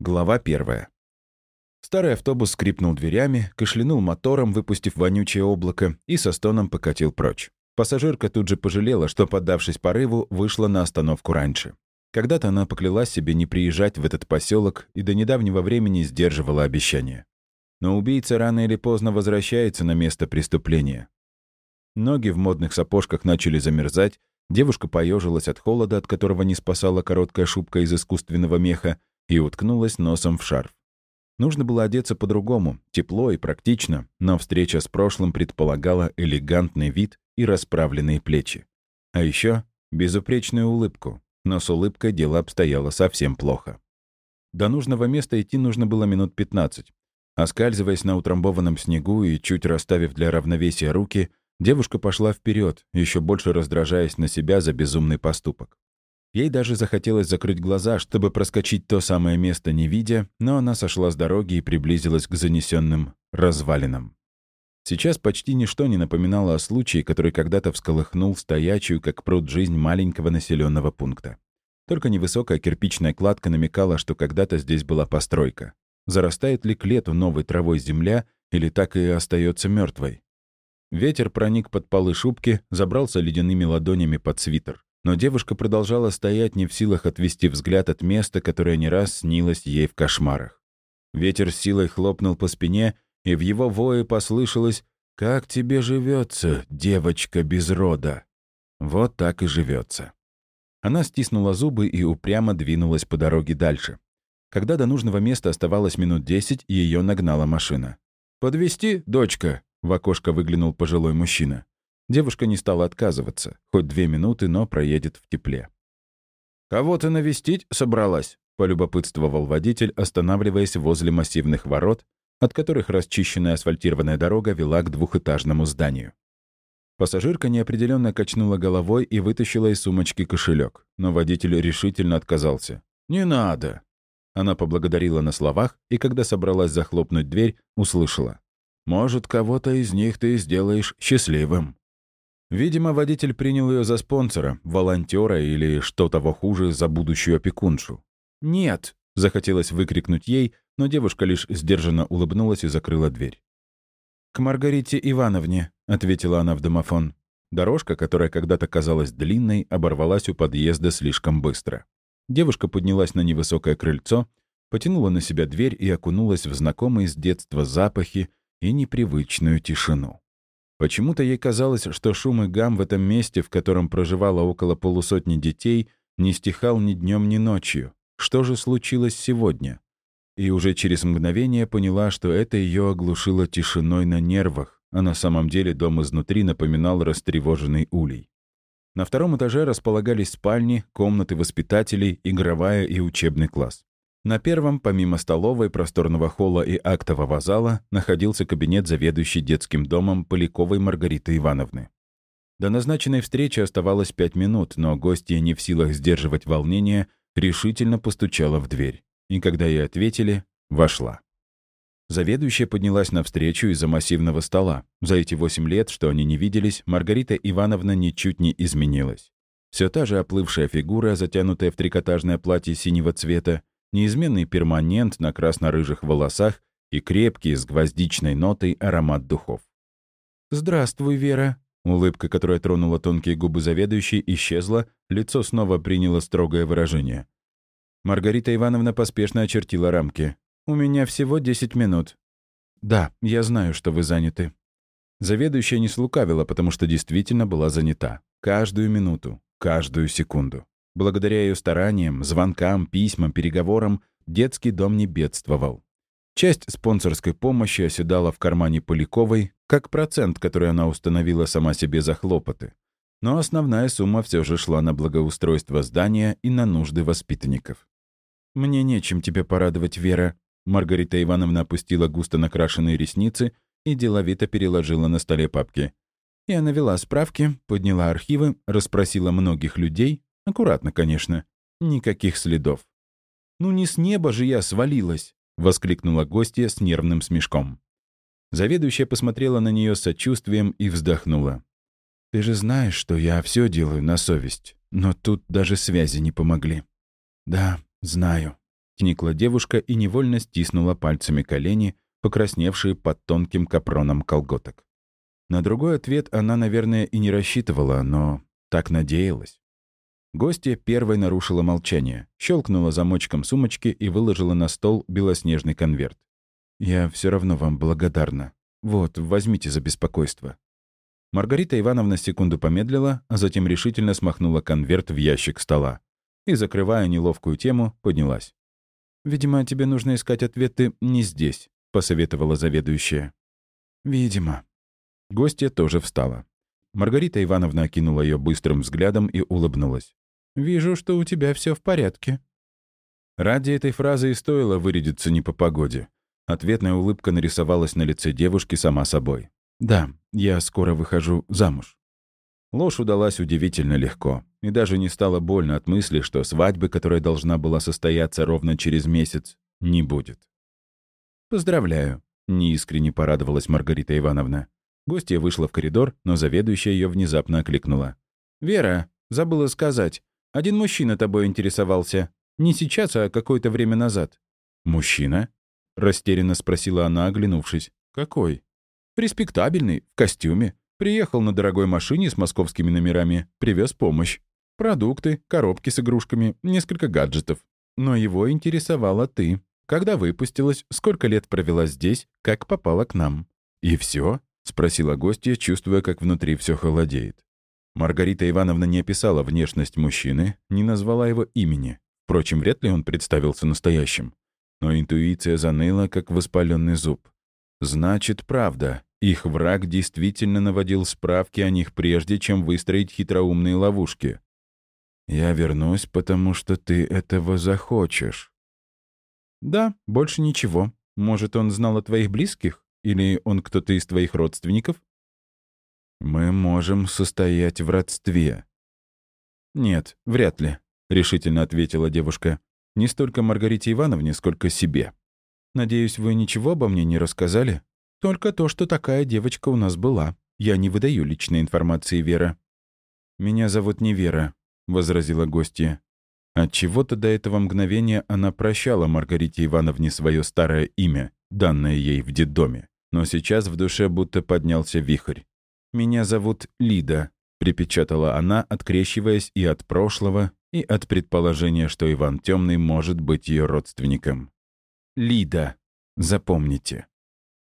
Глава первая. Старый автобус скрипнул дверями, кашлянул мотором, выпустив вонючее облако, и со стоном покатил прочь. Пассажирка тут же пожалела, что, поддавшись порыву, вышла на остановку раньше. Когда-то она поклялась себе не приезжать в этот поселок и до недавнего времени сдерживала обещание. Но убийца рано или поздно возвращается на место преступления. Ноги в модных сапожках начали замерзать, девушка поежилась от холода, от которого не спасала короткая шубка из искусственного меха, и уткнулась носом в шарф. Нужно было одеться по-другому, тепло и практично, но встреча с прошлым предполагала элегантный вид и расправленные плечи. А еще безупречную улыбку, но с улыбкой дело обстояло совсем плохо. До нужного места идти нужно было минут 15. Оскальзываясь на утрамбованном снегу и чуть расставив для равновесия руки, девушка пошла вперед, еще больше раздражаясь на себя за безумный поступок. Ей даже захотелось закрыть глаза, чтобы проскочить то самое место не видя, но она сошла с дороги и приблизилась к занесенным развалинам. Сейчас почти ничто не напоминало о случае, который когда-то всколыхнул стоячую, как пруд, жизнь маленького населенного пункта. Только невысокая кирпичная кладка намекала, что когда-то здесь была постройка. Зарастает ли к лету новой травой земля или так и остается мертвой? Ветер проник под полы шубки, забрался ледяными ладонями под свитер. Но девушка продолжала стоять не в силах отвести взгляд от места, которое не раз снилось ей в кошмарах. Ветер силой хлопнул по спине, и в его вое послышалось «Как тебе живется, девочка без рода?» Вот так и живется. Она стиснула зубы и упрямо двинулась по дороге дальше. Когда до нужного места оставалось минут десять, ее нагнала машина. Подвести, дочка?» — в окошко выглянул пожилой мужчина. Девушка не стала отказываться. Хоть две минуты, но проедет в тепле. «Кого ты навестить собралась?» — полюбопытствовал водитель, останавливаясь возле массивных ворот, от которых расчищенная асфальтированная дорога вела к двухэтажному зданию. Пассажирка неопределенно качнула головой и вытащила из сумочки кошелек, но водитель решительно отказался. «Не надо!» Она поблагодарила на словах, и когда собралась захлопнуть дверь, услышала. «Может, кого-то из них ты сделаешь счастливым». Видимо, водитель принял ее за спонсора, волонтера или что того хуже за будущую опекуншу. «Нет!» — захотелось выкрикнуть ей, но девушка лишь сдержанно улыбнулась и закрыла дверь. «К Маргарите Ивановне», — ответила она в домофон. Дорожка, которая когда-то казалась длинной, оборвалась у подъезда слишком быстро. Девушка поднялась на невысокое крыльцо, потянула на себя дверь и окунулась в знакомые с детства запахи и непривычную тишину. Почему-то ей казалось, что шум и гам в этом месте, в котором проживало около полусотни детей, не стихал ни днем, ни ночью. Что же случилось сегодня? И уже через мгновение поняла, что это ее оглушило тишиной на нервах, а на самом деле дом изнутри напоминал растревоженный улей. На втором этаже располагались спальни, комнаты воспитателей, игровая и учебный класс. На первом, помимо столовой, просторного холла и актового зала, находился кабинет заведующей детским домом Поляковой Маргариты Ивановны. До назначенной встречи оставалось пять минут, но гостья, не в силах сдерживать волнение, решительно постучала в дверь. И когда ей ответили, вошла. Заведующая поднялась навстречу из-за массивного стола. За эти восемь лет, что они не виделись, Маргарита Ивановна ничуть не изменилась. Все та же оплывшая фигура, затянутая в трикотажное платье синего цвета, неизменный перманент на красно-рыжих волосах и крепкий с гвоздичной нотой аромат духов. «Здравствуй, Вера!» Улыбка, которая тронула тонкие губы заведующей, исчезла, лицо снова приняло строгое выражение. Маргарита Ивановна поспешно очертила рамки. «У меня всего 10 минут». «Да, я знаю, что вы заняты». Заведующая не слукавила, потому что действительно была занята. Каждую минуту, каждую секунду. Благодаря ее стараниям, звонкам, письмам, переговорам детский дом не бедствовал. Часть спонсорской помощи оседала в кармане Поляковой, как процент, который она установила сама себе за хлопоты. Но основная сумма все же шла на благоустройство здания и на нужды воспитанников. «Мне нечем тебя порадовать, Вера», Маргарита Ивановна опустила густо накрашенные ресницы и деловито переложила на столе папки. Я навела справки, подняла архивы, расспросила многих людей, Аккуратно, конечно. Никаких следов. «Ну не с неба же я свалилась!» — воскликнула гостья с нервным смешком. Заведующая посмотрела на нее с сочувствием и вздохнула. «Ты же знаешь, что я все делаю на совесть, но тут даже связи не помогли». «Да, знаю», Кникла девушка и невольно стиснула пальцами колени, покрасневшие под тонким капроном колготок. На другой ответ она, наверное, и не рассчитывала, но так надеялась. Гостья первой нарушила молчание, щелкнула замочком сумочки и выложила на стол белоснежный конверт. «Я все равно вам благодарна. Вот, возьмите за беспокойство». Маргарита Ивановна секунду помедлила, а затем решительно смахнула конверт в ящик стола и, закрывая неловкую тему, поднялась. «Видимо, тебе нужно искать ответы не здесь», — посоветовала заведующая. «Видимо». Гостья тоже встала. Маргарита Ивановна окинула ее быстрым взглядом и улыбнулась. «Вижу, что у тебя все в порядке». Ради этой фразы и стоило вырядиться не по погоде. Ответная улыбка нарисовалась на лице девушки сама собой. «Да, я скоро выхожу замуж». Ложь удалась удивительно легко, и даже не стало больно от мысли, что свадьбы, которая должна была состояться ровно через месяц, не будет. «Поздравляю», — неискренне порадовалась Маргарита Ивановна. Гостья вышла в коридор, но заведующая ее внезапно окликнула. «Вера, забыла сказать. Один мужчина тобой интересовался. Не сейчас, а какое-то время назад». «Мужчина?» — растерянно спросила она, оглянувшись. «Какой?» «Респектабельный, в костюме. Приехал на дорогой машине с московскими номерами, привез помощь. Продукты, коробки с игрушками, несколько гаджетов. Но его интересовала ты. Когда выпустилась, сколько лет провела здесь, как попала к нам. И все? — спросила гостья, чувствуя, как внутри все холодеет. Маргарита Ивановна не описала внешность мужчины, не назвала его имени. Впрочем, вряд ли он представился настоящим. Но интуиция заныла, как воспаленный зуб. Значит, правда. Их враг действительно наводил справки о них прежде, чем выстроить хитроумные ловушки. «Я вернусь, потому что ты этого захочешь». «Да, больше ничего. Может, он знал о твоих близких? Или он кто-то из твоих родственников?» «Мы можем состоять в родстве». «Нет, вряд ли», — решительно ответила девушка. «Не столько Маргарите Ивановне, сколько себе. Надеюсь, вы ничего обо мне не рассказали? Только то, что такая девочка у нас была. Я не выдаю личной информации, Вера». «Меня зовут не Вера», — возразила гостья. Отчего-то до этого мгновения она прощала Маргарите Ивановне свое старое имя, данное ей в детдоме. Но сейчас в душе будто поднялся вихрь. «Меня зовут Лида», — припечатала она, открещиваясь и от прошлого, и от предположения, что Иван Темный может быть ее родственником. «Лида, запомните».